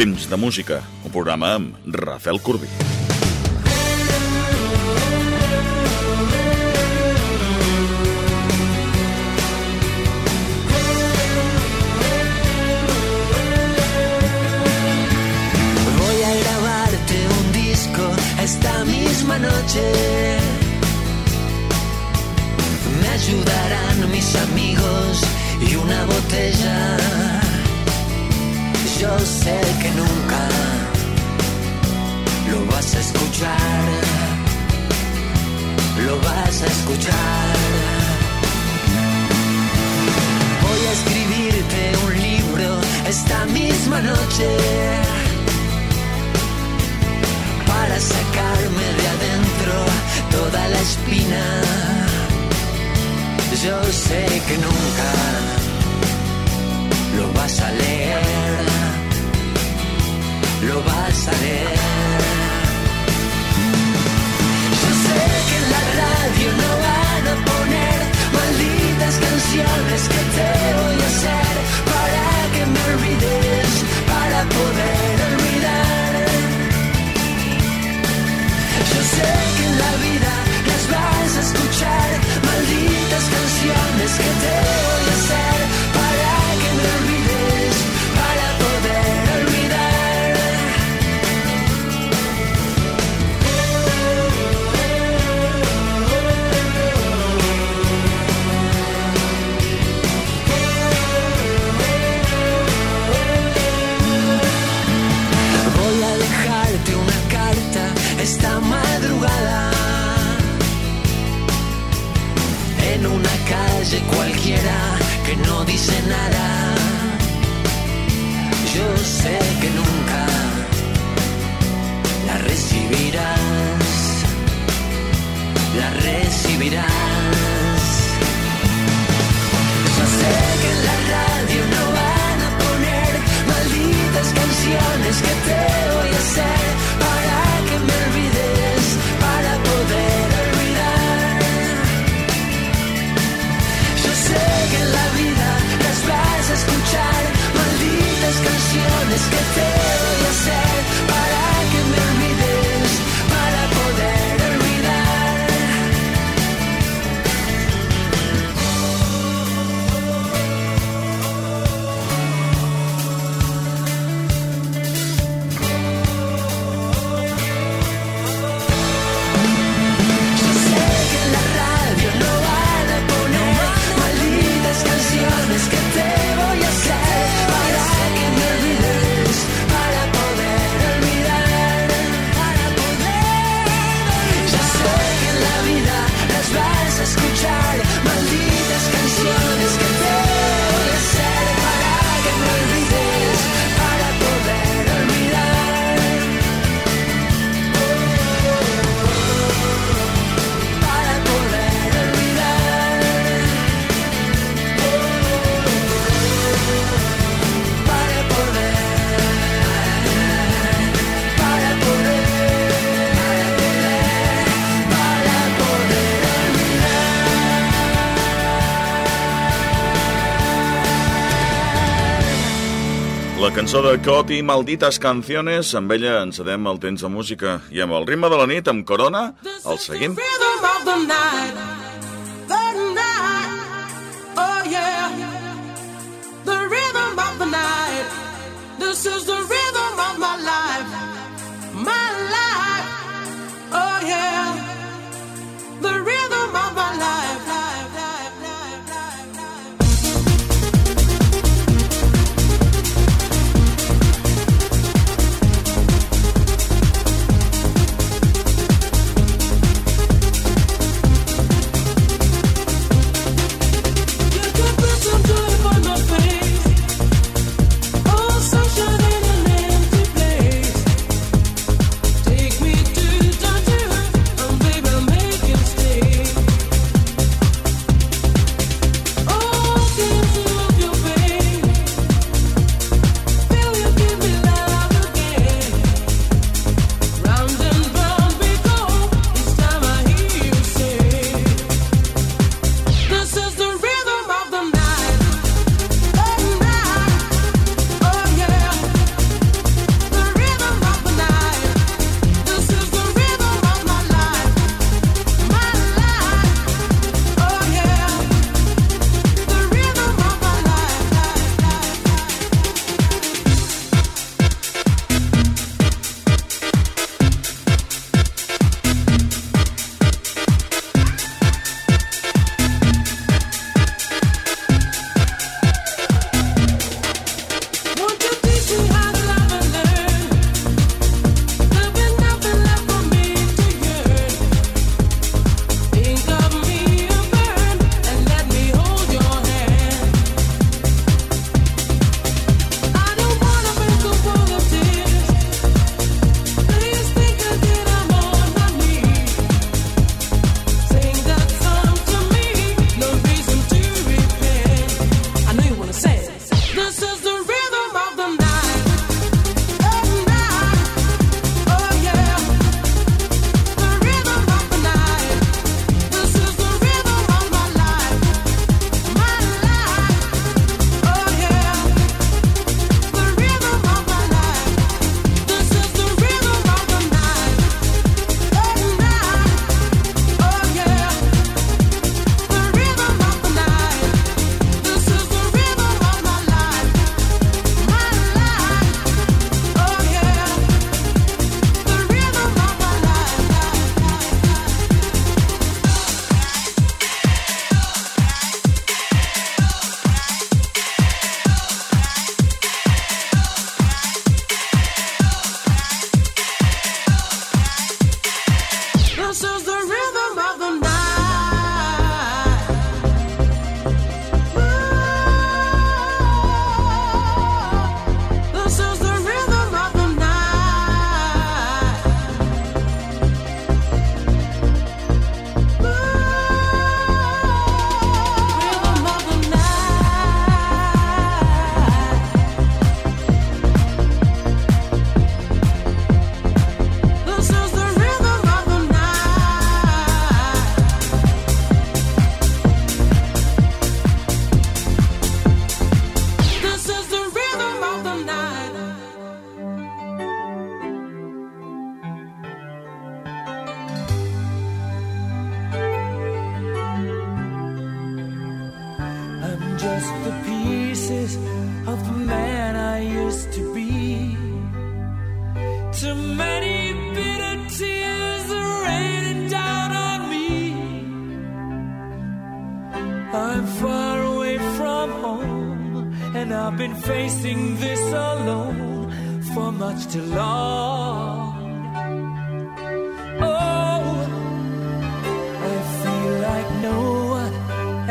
Temps de música, un programa amb Rafael Corbí. Voy a grabarte un disco esta misma noche. que nunca lo vas a escuchar, lo vas a escuchar. Voy a escribirte un libro esta misma noche para sacarme de adentro toda la espina. Yo sé que nunca no dice nada. Yo sé que nunca. cançó de Cot i Maldites Canciones, amb ella ens cedem el temps de música i amb el ritme de la nit, amb Corona, el seguim. The rhythm of the night.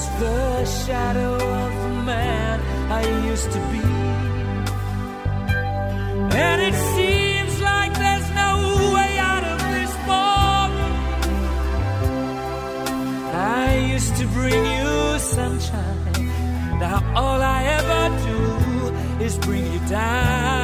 Just the shadow of the man I used to be. And it seems like there's no way out of this moment. I used to bring you sunshine. Now all I ever do is bring you down.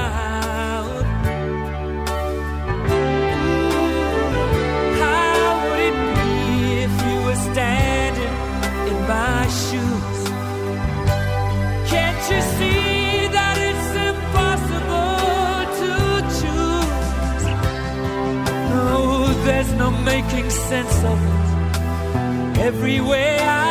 Making sense of it. Everywhere I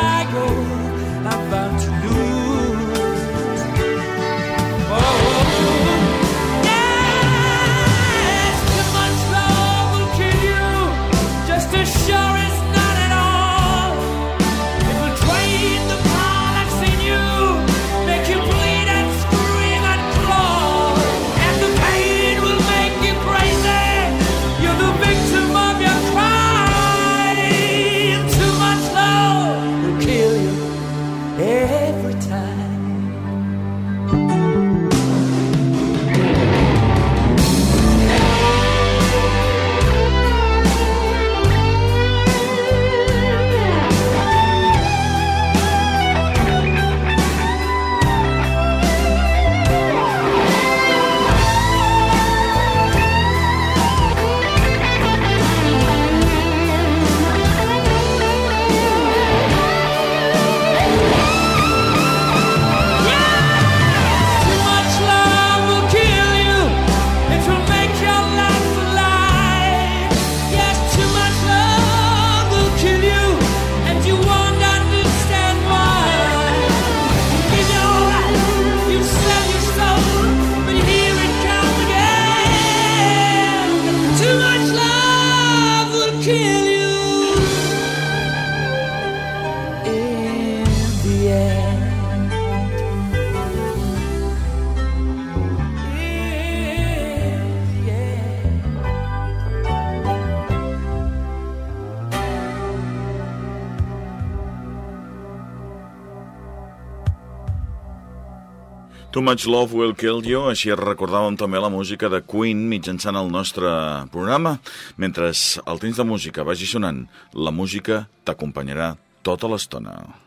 Too Much Love Will Kill You, així recordàvem també la música de Queen mitjançant el nostre programa. Mentre el temps de música vagi sonant, la música t'acompanyarà tota l'estona.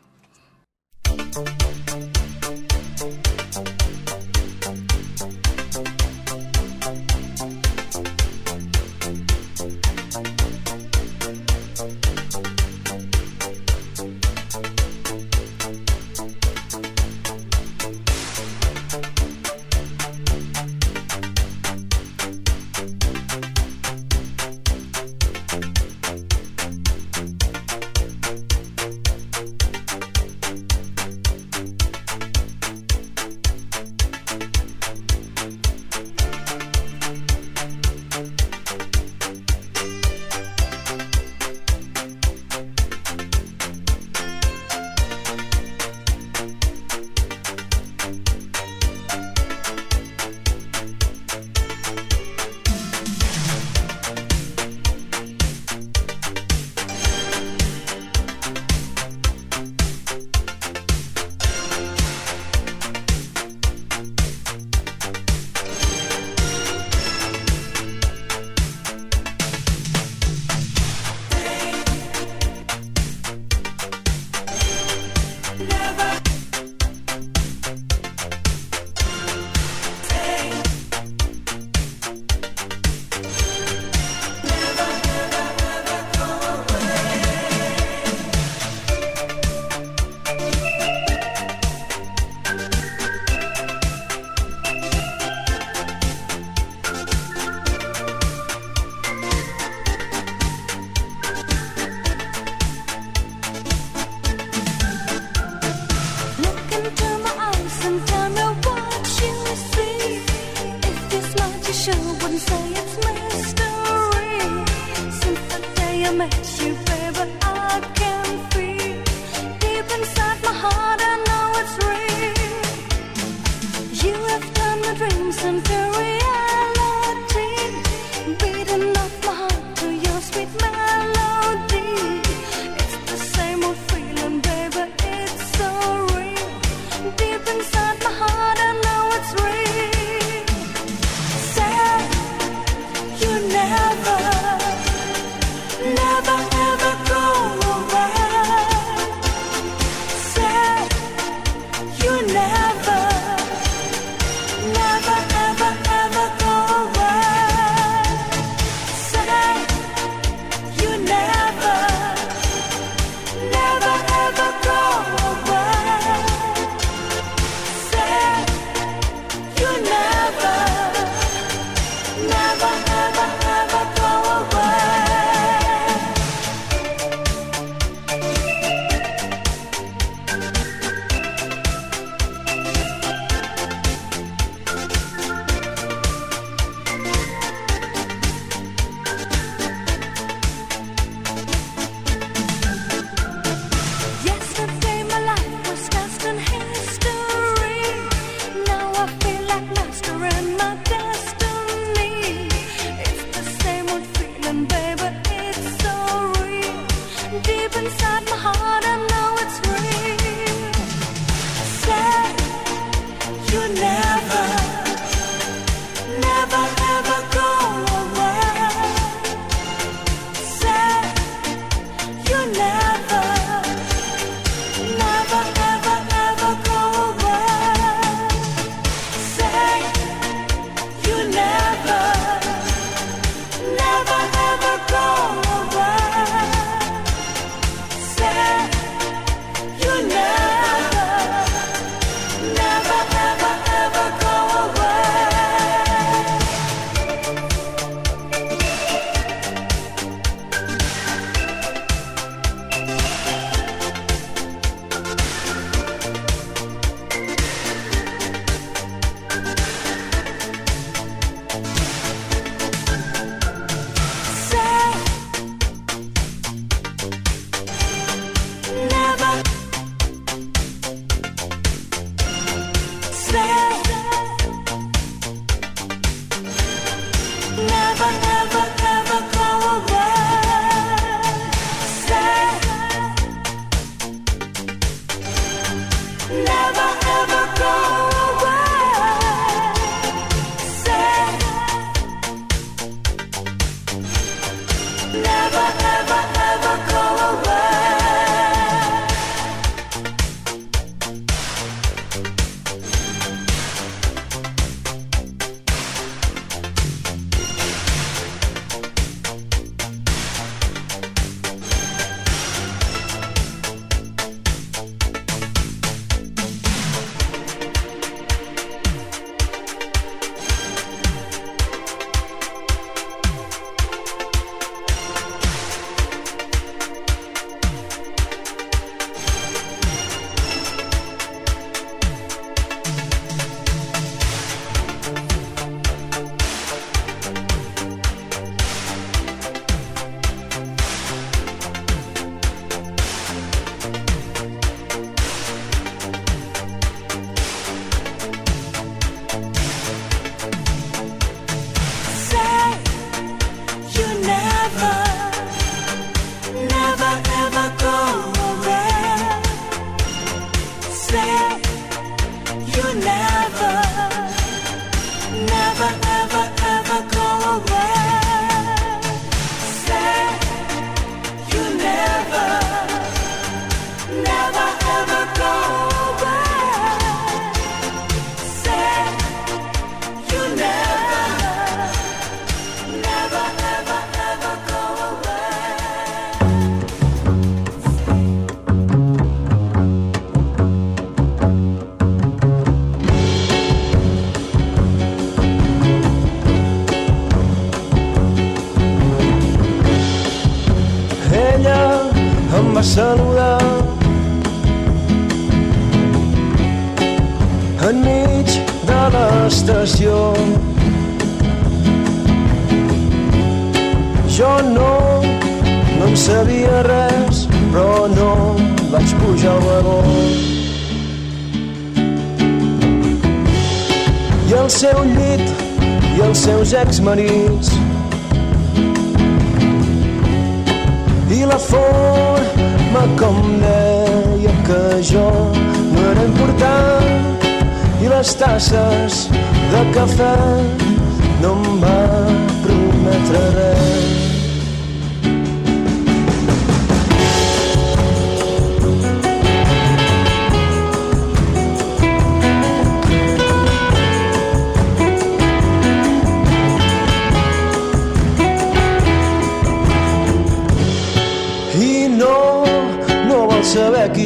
intenté.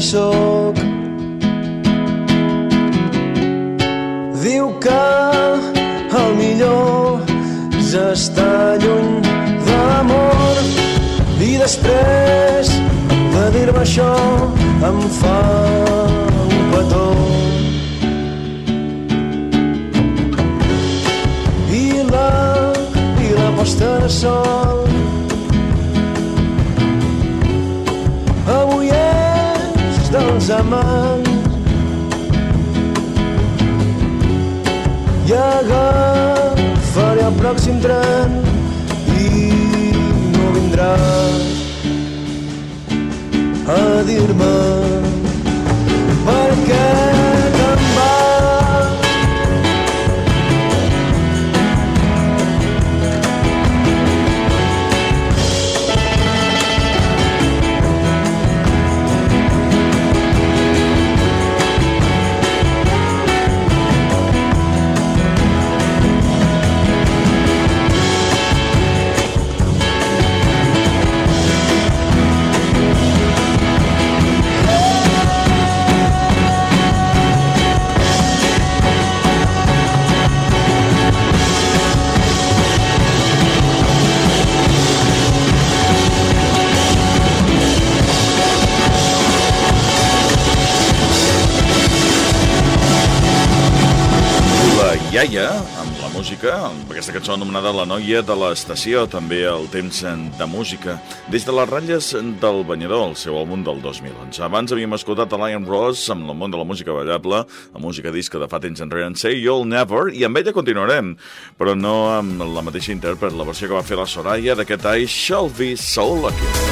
Sóc. Diu que el millor és estar lluny de i després de dir-me això em fa pròxim tren i no vindràs a dir-me aquesta cançó anomenada La noia de l'estació, també el temps de música, des de les ratlles del banyador, el seu àlbum del 2011. Abans havíem escoltat a Lion Ross amb el món de la música ballable, la música disca de fa temps enrere en Say You'll Never, i amb ella continuarem, però no amb la mateixa intèrpret, la versió que va fer la Soraya d'aquest I Shall Be So Lucky.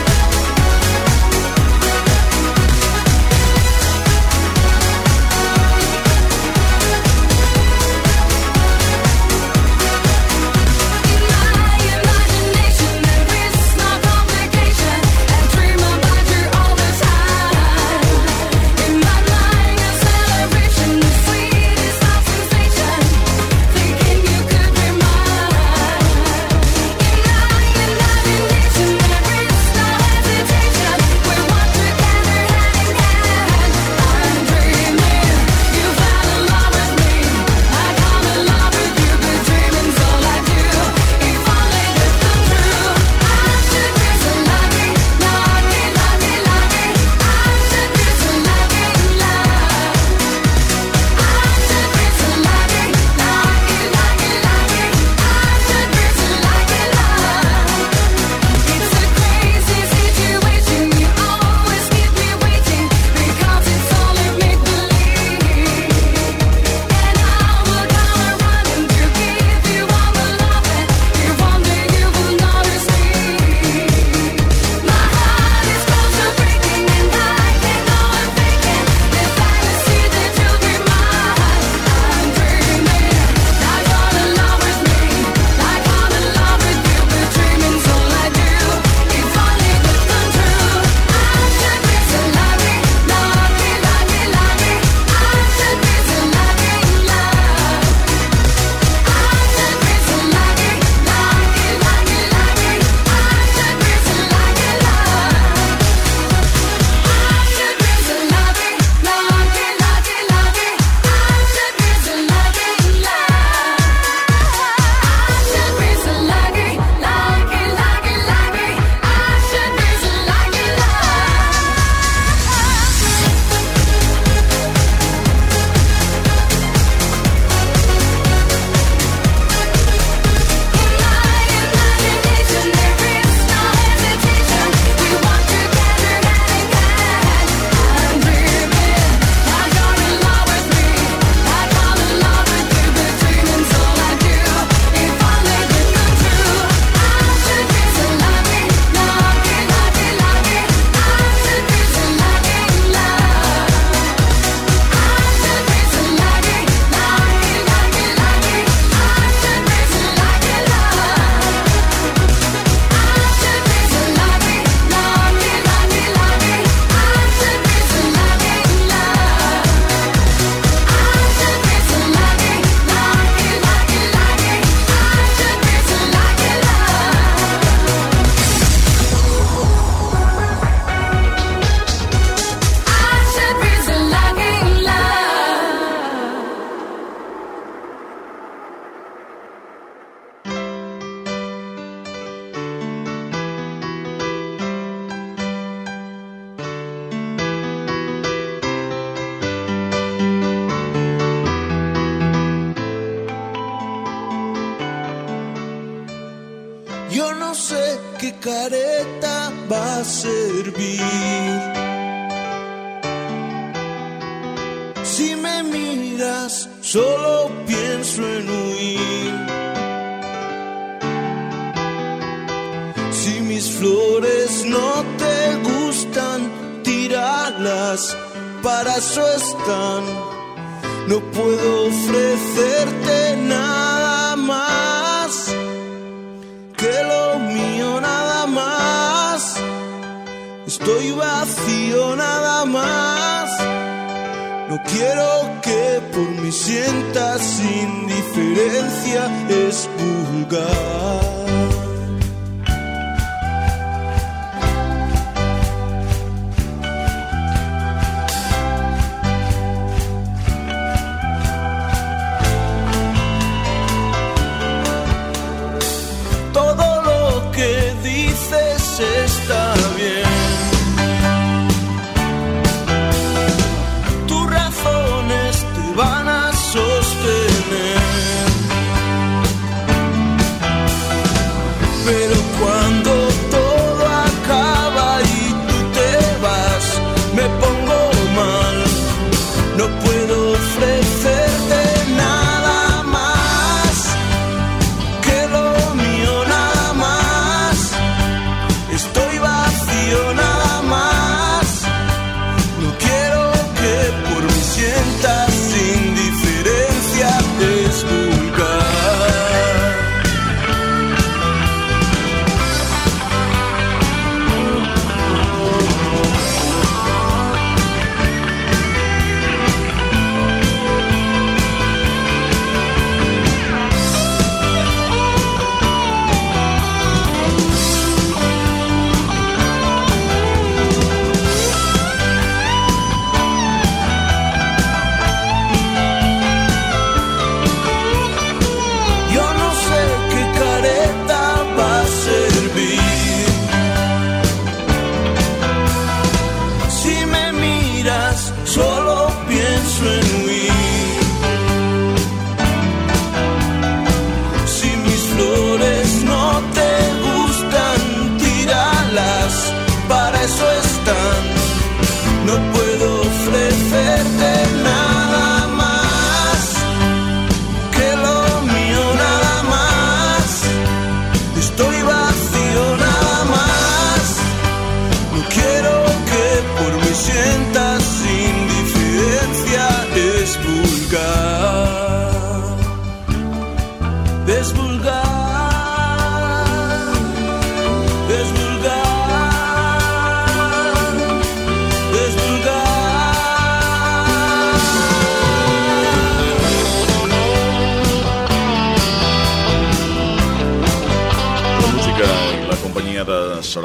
No quiero que por mí sientas indiferencia, es.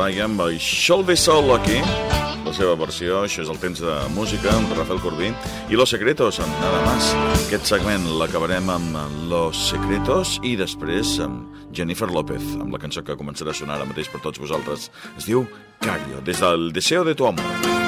Laia amb el Shall Be So Lucky, la seva versió, això és el temps de música, amb Rafael Corbí, i Los Secretos, amb nada más. Aquest segment l'acabarem amb Los Secretos i després amb Jennifer López, amb la cançó que començarà a sonar ara mateix per tots vosaltres. Es diu Cario, des del Deseo de tu amor.